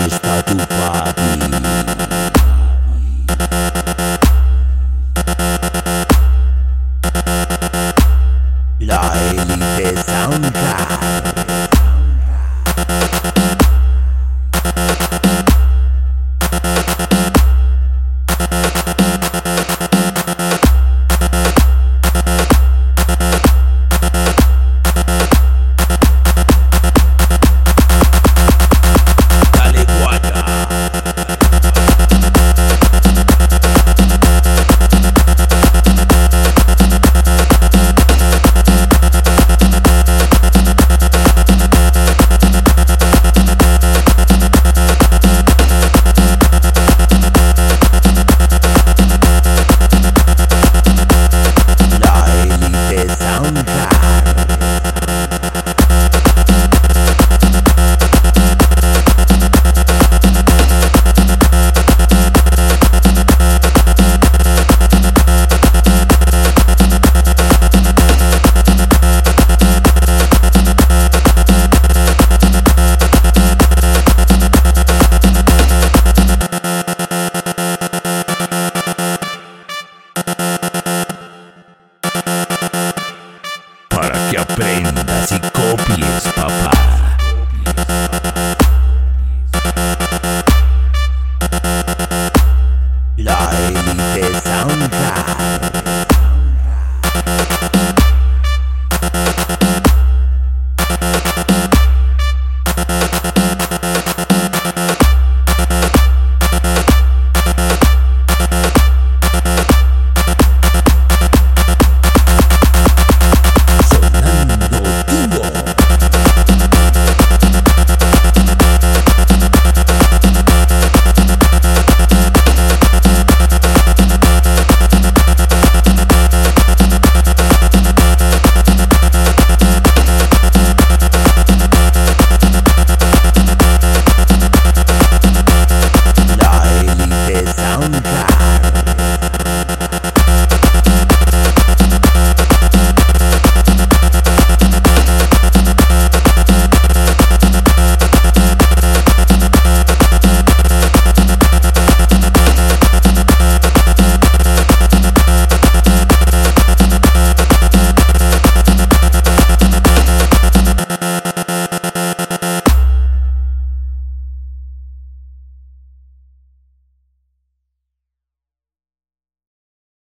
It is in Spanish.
está tu. La élite soundtrack. aprendas y copies, papá. La élite santa.